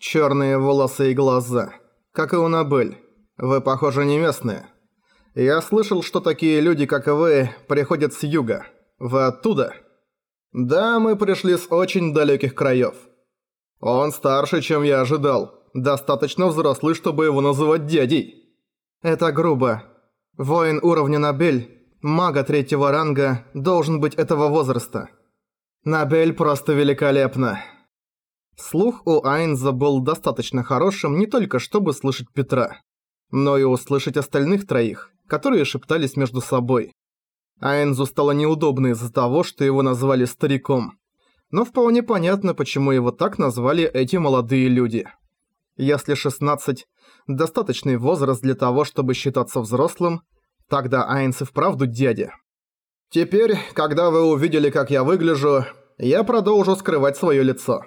Черные волосы и глаза. Как и у Набель. Вы, похоже, не местные. Я слышал, что такие люди, как и вы, приходят с юга. Вы оттуда? Да, мы пришли с очень далеких краев. Он старше, чем я ожидал. Достаточно взрослый, чтобы его называть дядей. Это грубо. Воин уровня Набель, мага третьего ранга, должен быть этого возраста. Набель просто великолепна. Слух у Айнза был достаточно хорошим не только чтобы слышать Петра, но и услышать остальных троих, которые шептались между собой. Айнзу стало неудобно из-за того, что его назвали стариком. Но вполне понятно, почему его так назвали эти молодые люди. Если 16 – достаточный возраст для того, чтобы считаться взрослым, тогда Айнс и вправду дядя. Теперь, когда вы увидели, как я выгляжу, я продолжу скрывать свое лицо.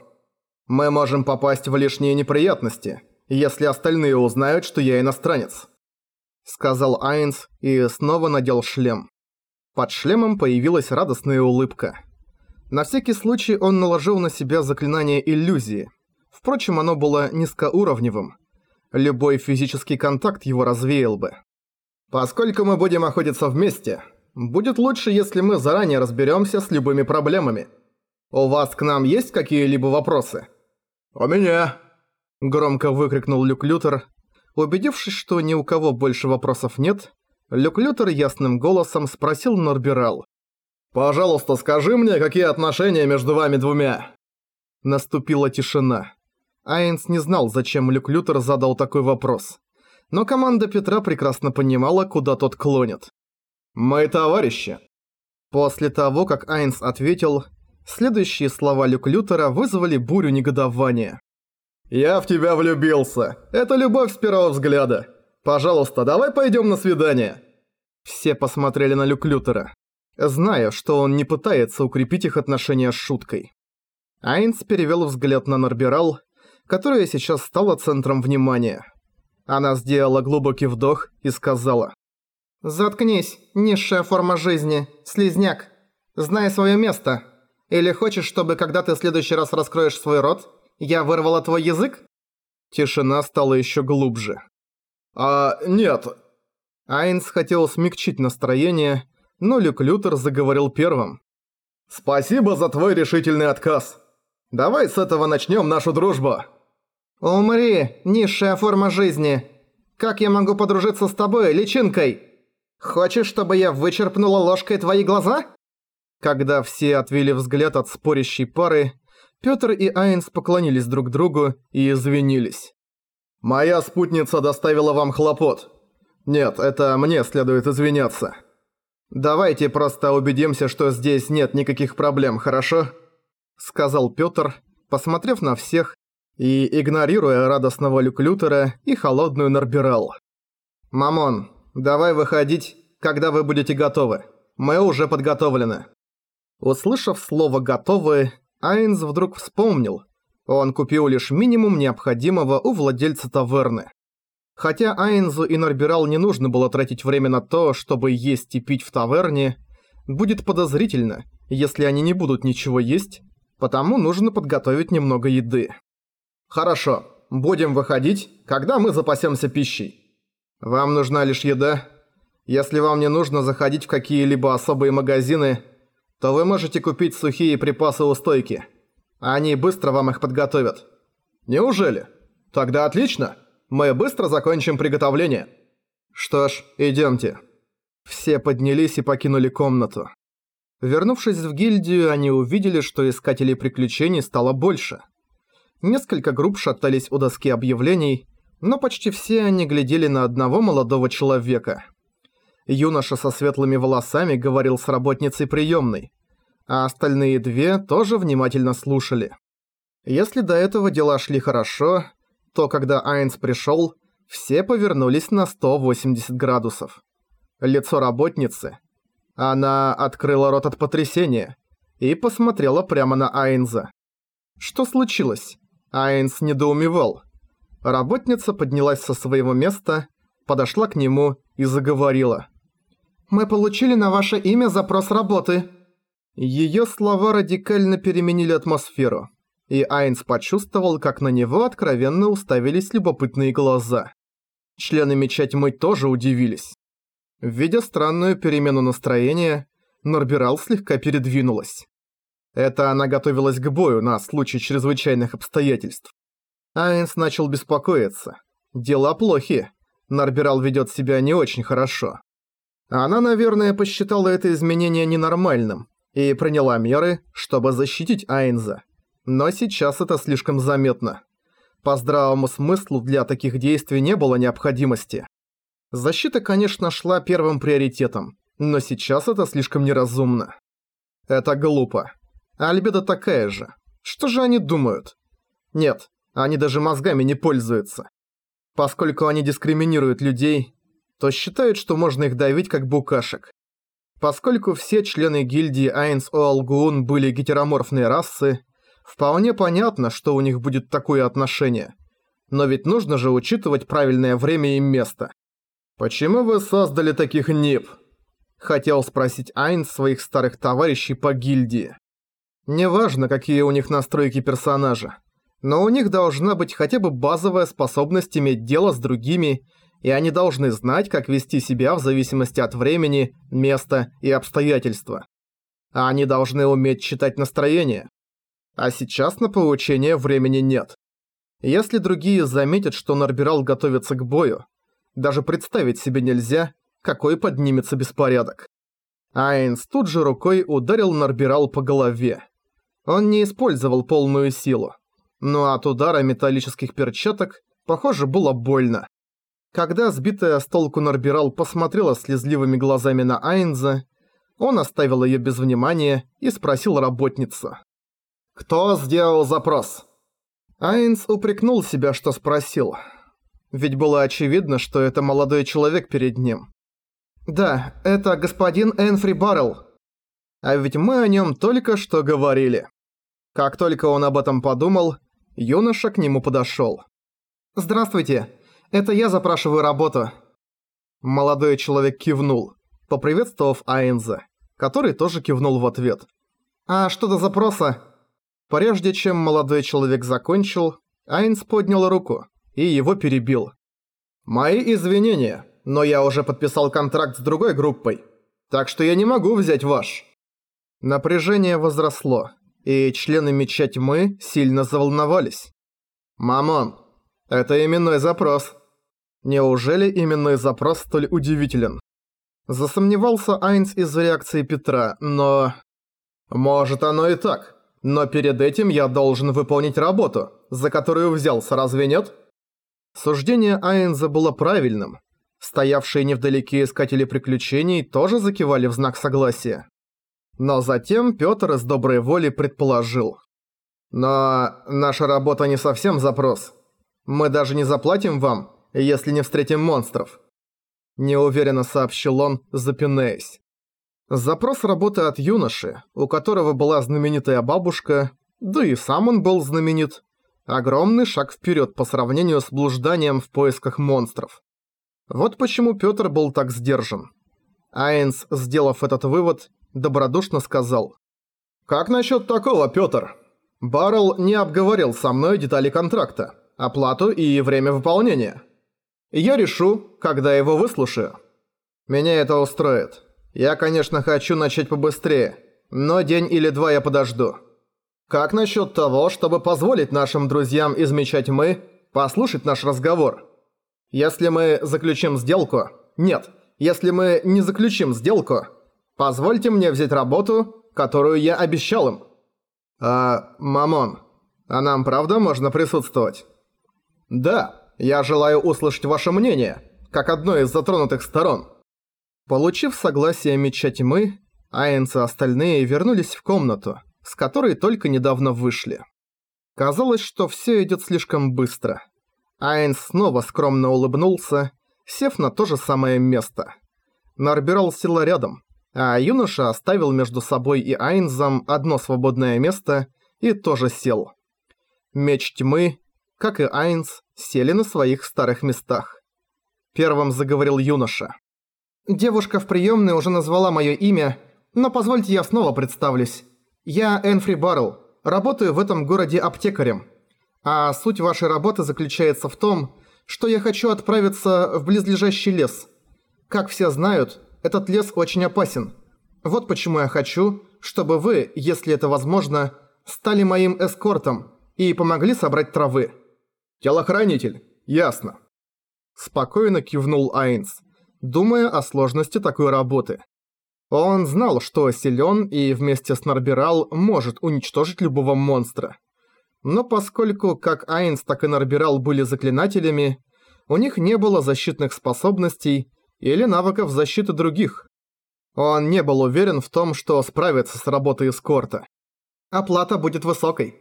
Мы можем попасть в лишние неприятности, если остальные узнают, что я иностранец. Сказал Айнс и снова надел шлем. Под шлемом появилась радостная улыбка. На всякий случай он наложил на себя заклинание иллюзии. Впрочем, оно было низкоуровневым. Любой физический контакт его развеял бы. Поскольку мы будем охотиться вместе, будет лучше, если мы заранее разберемся с любыми проблемами. У вас к нам есть какие-либо вопросы? У меня. Громко выкрикнул Люк Лютер. Убедившись, что ни у кого больше вопросов нет, Люк Лютер ясным голосом спросил Норбирал. «Пожалуйста, скажи мне, какие отношения между вами двумя?» Наступила тишина. Айнс не знал, зачем Люк Лютер задал такой вопрос. Но команда Петра прекрасно понимала, куда тот клонит. «Мы товарищи». После того, как Айнс ответил, следующие слова Люк Лютера вызвали бурю негодования. «Я в тебя влюбился. Это любовь с первого взгляда. Пожалуйста, давай пойдем на свидание». Все посмотрели на Люк Лютера, зная, что он не пытается укрепить их отношения с шуткой. Айнс перевел взгляд на Норбирал, которая сейчас стала центром внимания. Она сделала глубокий вдох и сказала. «Заткнись, низшая форма жизни, слизняк. Знай свое место. Или хочешь, чтобы когда ты в следующий раз раскроешь свой рот, я вырвала твой язык?» Тишина стала еще глубже. «А, нет». Айнс хотел смягчить настроение, но Люк Лютер заговорил первым. «Спасибо за твой решительный отказ. Давай с этого начнем нашу дружбу». «Умри, низшая форма жизни! Как я могу подружиться с тобой, личинкой? Хочешь, чтобы я вычерпнула ложкой твои глаза?» Когда все отвели взгляд от спорящей пары, Пётр и Айнс поклонились друг другу и извинились. «Моя спутница доставила вам хлопот. Нет, это мне следует извиняться. Давайте просто убедимся, что здесь нет никаких проблем, хорошо?» Сказал Пётр, посмотрев на всех и игнорируя радостного Люклютера и холодную Нарбирал. «Мамон, давай выходить, когда вы будете готовы. Мы уже подготовлены». Услышав слово «готовы», Айнс вдруг вспомнил. Он купил лишь минимум необходимого у владельца таверны. Хотя Айнзу и Нарбирал не нужно было тратить время на то, чтобы есть и пить в таверне, будет подозрительно, если они не будут ничего есть, потому нужно подготовить немного еды. «Хорошо, будем выходить, когда мы запасемся пищей. Вам нужна лишь еда. Если вам не нужно заходить в какие-либо особые магазины, то вы можете купить сухие припасы у стойки. Они быстро вам их подготовят. Неужели? Тогда отлично. Мы быстро закончим приготовление. Что ж, идемте. Все поднялись и покинули комнату. Вернувшись в гильдию, они увидели, что искателей приключений стало больше – Несколько групп шатались у доски объявлений, но почти все они глядели на одного молодого человека. Юноша со светлыми волосами говорил с работницей приемной, а остальные две тоже внимательно слушали. Если до этого дела шли хорошо, то когда Айнс пришел, все повернулись на 180 градусов. Лицо работницы. Она открыла рот от потрясения и посмотрела прямо на Айнза. Что случилось? Айнс недоумевал. Работница поднялась со своего места, подошла к нему и заговорила. «Мы получили на ваше имя запрос работы». Её слова радикально переменили атмосферу. и Айнс почувствовал, как на него откровенно уставились любопытные глаза. Члены Меча Тьмы тоже удивились. Видя странную перемену настроения, Норбирал слегка передвинулась. Это она готовилась к бою на случай чрезвычайных обстоятельств. Айнс начал беспокоиться. Дела плохи. Норбирал ведет себя не очень хорошо. Она, наверное, посчитала это изменение ненормальным и приняла меры, чтобы защитить Айнза. Но сейчас это слишком заметно. По здравому смыслу для таких действий не было необходимости. Защита, конечно, шла первым приоритетом, но сейчас это слишком неразумно. Это глупо. Альбеда такая же. Что же они думают? Нет, они даже мозгами не пользуются. Поскольку они дискриминируют людей, то считают, что можно их давить как букашек. Поскольку все члены гильдии Айнс Оалгуун были гетероморфной расы, вполне понятно, что у них будет такое отношение. Но ведь нужно же учитывать правильное время и место. «Почему вы создали таких НИП?» Хотел спросить Айнс своих старых товарищей по гильдии. Неважно, какие у них настройки персонажа, но у них должна быть хотя бы базовая способность иметь дело с другими и они должны знать, как вести себя в зависимости от времени, места и обстоятельства. А они должны уметь читать настроение. А сейчас на получение времени нет. Если другие заметят, что Нарбирал готовится к бою, даже представить себе нельзя, какой поднимется беспорядок. Айнс тут же рукой ударил Нарбирал по голове. Он не использовал полную силу, но от удара металлических перчаток, похоже, было больно. Когда сбитая с толку Норбирал посмотрела слезливыми глазами на Айнза, он оставил ее без внимания и спросил работницу. «Кто сделал запрос?» Айнс упрекнул себя, что спросил. Ведь было очевидно, что это молодой человек перед ним. «Да, это господин Энфри Баррелл. А ведь мы о нем только что говорили». Как только он об этом подумал, юноша к нему подошел. «Здравствуйте. Это я запрашиваю работу». Молодой человек кивнул, поприветствовав Айнза, который тоже кивнул в ответ. «А что до запроса?» Прежде чем молодой человек закончил, Айнс поднял руку и его перебил. «Мои извинения, но я уже подписал контракт с другой группой, так что я не могу взять ваш». Напряжение возросло, и члены Меча Тьмы сильно заволновались. «Мамон, это именной запрос», Неужели именно запрос столь удивителен? Засомневался Айнс из реакции Петра, но... Может оно и так. Но перед этим я должен выполнить работу, за которую взялся, разве нет? Суждение Айнза было правильным. Стоявшие невдалеке искатели приключений тоже закивали в знак согласия. Но затем Пётр из доброй воли предположил. Но наша работа не совсем запрос. Мы даже не заплатим вам, если не встретим монстров», – неуверенно сообщил он, запинаясь. Запрос работы от юноши, у которого была знаменитая бабушка, да и сам он был знаменит. Огромный шаг вперед по сравнению с блужданием в поисках монстров. Вот почему Пётр был так сдержан. Айнс, сделав этот вывод, добродушно сказал. «Как насчет такого, Пётр? Баррелл не обговорил со мной детали контракта, оплату и время выполнения. Я решу, когда его выслушаю. Меня это устроит. Я, конечно, хочу начать побыстрее, но день или два я подожду. Как насчет того, чтобы позволить нашим друзьям из Меча Тьмы послушать наш разговор? Если мы заключим сделку... Нет, если мы не заключим сделку, позвольте мне взять работу, которую я обещал им. А, Мамон, а нам правда можно присутствовать? Да. Я желаю услышать ваше мнение, как одной из затронутых сторон». Получив согласие Меча Тьмы, Айнс и остальные вернулись в комнату, с которой только недавно вышли. Казалось, что все идет слишком быстро. Айнс снова скромно улыбнулся, сев на то же самое место. Нарбирал села рядом, а юноша оставил между собой и Айнзом одно свободное место и тоже сел. Меч тьмы, как и Айнс, сели на своих старых местах. Первым заговорил юноша. «Девушка в приемной уже назвала мое имя, но позвольте я снова представлюсь. Я Энфри Баррелл, работаю в этом городе аптекарем. А суть вашей работы заключается в том, что я хочу отправиться в близлежащий лес. Как все знают, этот лес очень опасен. Вот почему я хочу, чтобы вы, если это возможно, стали моим эскортом и помогли собрать травы. Телохранитель. Ясно. Спокойно кивнул Айнс, думая о сложности такой работы. Он знал, что силен и вместе с Нарбирал может уничтожить любого монстра. Но поскольку как Айнс, так и Нарбирал были заклинателями, у них не было защитных способностей или навыков защиты других. Он не был уверен в том, что справится с работой эскорта. Оплата будет высокой.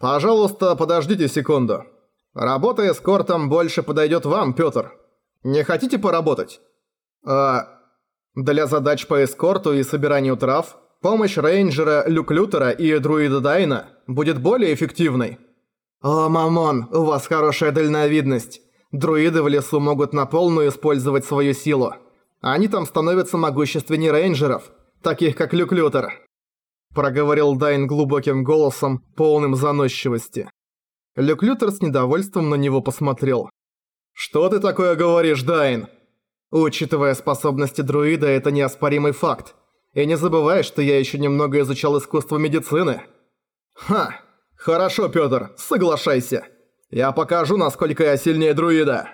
«Пожалуйста, подождите секунду. Работа эскортом больше подойдет вам, Пётр. Не хотите поработать?» «А... Для задач по эскорту и собиранию трав помощь рейнджера Люклютера и друида Дайна будет более эффективной». «О, мамон, у вас хорошая дальновидность. Друиды в лесу могут на полную использовать свою силу. Они там становятся могущественнее рейнджеров, таких как Люклютер», проговорил Дайн глубоким голосом, полным заносчивости. Люклютер с недовольством на него посмотрел. «Что ты такое говоришь, Дайн?» Учитывая способности друида, это неоспоримый факт. И не забывай, что я еще немного изучал искусство медицины. Ха, хорошо, Пётр, соглашайся. Я покажу, насколько я сильнее друида.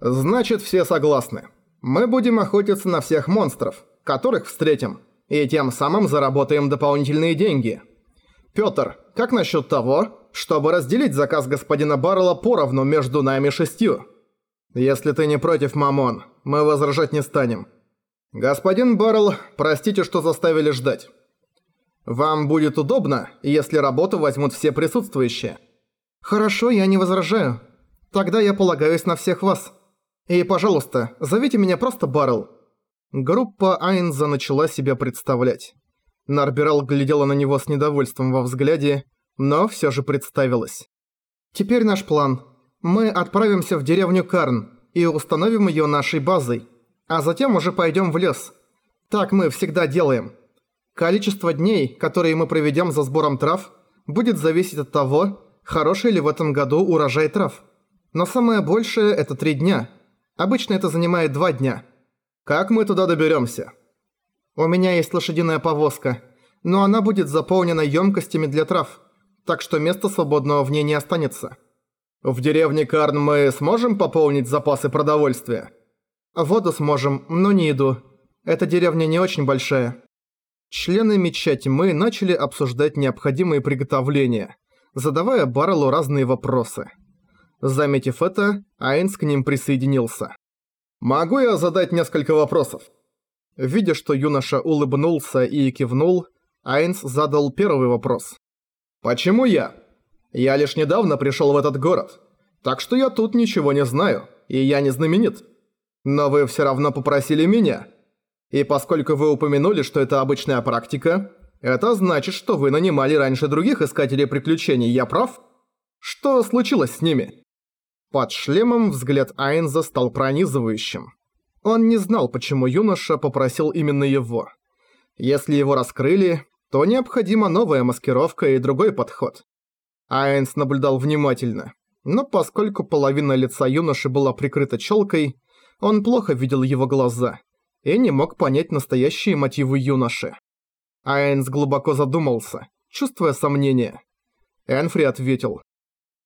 Значит, все согласны. Мы будем охотиться на всех монстров, которых встретим, и тем самым заработаем дополнительные деньги. Пётр, как насчет того, чтобы разделить заказ господина Баррелла поровну между нами шестью? Если ты не против, Мамон, мы возражать не станем. Господин Баррелл, простите, что заставили ждать. Вам будет удобно, если работу возьмут все присутствующие. «Хорошо, я не возражаю. Тогда я полагаюсь на всех вас. И, пожалуйста, зовите меня просто Баррел». Группа Айнза начала себя представлять. Нарбирал глядела на него с недовольством во взгляде, но всё же представилась. «Теперь наш план. Мы отправимся в деревню Карн и установим её нашей базой, а затем уже пойдём в лес. Так мы всегда делаем. Количество дней, которые мы проведём за сбором трав, будет зависеть от того, хороший ли в этом году урожай трав. Но самое большее – это три дня. Обычно это занимает два дня. Как мы туда доберемся? У меня есть лошадиная повозка, но она будет заполнена емкостями для трав, так что места свободного в ней не останется. В деревне Карн мы сможем пополнить запасы продовольствия? Воду сможем, но не еду. Эта деревня не очень большая. Члены Меча Тьмы начали обсуждать необходимые приготовления – задавая Баррелу разные вопросы. Заметив это, Айнс к ним присоединился. «Могу я задать несколько вопросов?» Видя, что юноша улыбнулся и кивнул, Айнс задал первый вопрос. «Почему я? Я лишь недавно пришел в этот город, так что я тут ничего не знаю, и я не знаменит. Но вы все равно попросили меня. И поскольку вы упомянули, что это обычная практика, это значит, что вы нанимали раньше других искателей приключений, я прав? Что случилось с ними?» Под шлемом взгляд Айнза стал пронизывающим. Он не знал, почему юноша попросил именно его. Если его раскрыли, то необходима новая маскировка и другой подход. Айнс наблюдал внимательно, но поскольку половина лица юноши была прикрыта челкой, он плохо видел его глаза и не мог понять настоящие мотивы юноши. Айнс глубоко задумался, чувствуя сомнение. Энфри ответил.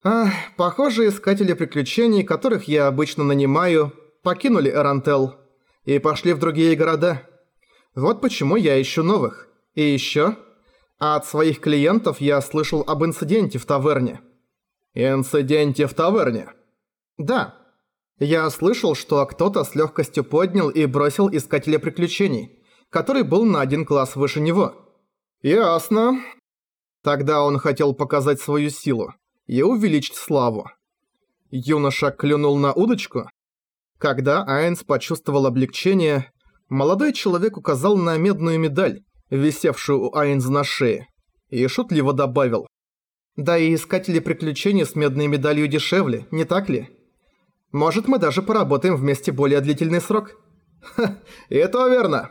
«Ах, похоже, искатели приключений, которых я обычно нанимаю, покинули Эрантел и пошли в другие города. Вот почему я ищу новых. И ещё, от своих клиентов я слышал об инциденте в таверне». «Инциденте в таверне?» «Да. Я слышал, что кто-то с лёгкостью поднял и бросил искателя приключений» который был на один класс выше него. Ясно. Тогда он хотел показать свою силу и увеличить славу. Юноша клюнул на удочку. Когда Айнс почувствовал облегчение, молодой человек указал на медную медаль, висевшую у Айнза на шее, и шутливо добавил. «Да и искатели приключений с медной медалью дешевле, не так ли? Может, мы даже поработаем вместе более длительный срок?» «Ха, это верно!»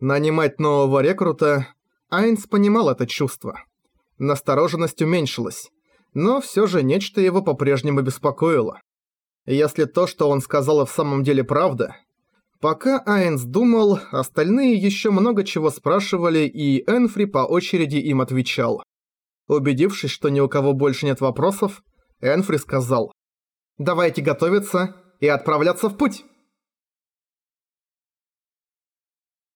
Нанимать нового рекрута, Айнс понимал это чувство. Настороженность уменьшилась, но всё же нечто его по-прежнему беспокоило. Если то, что он сказал, и в самом деле правда... Пока Айнс думал, остальные ещё много чего спрашивали, и Энфри по очереди им отвечал. Убедившись, что ни у кого больше нет вопросов, Энфри сказал «Давайте готовиться и отправляться в путь!»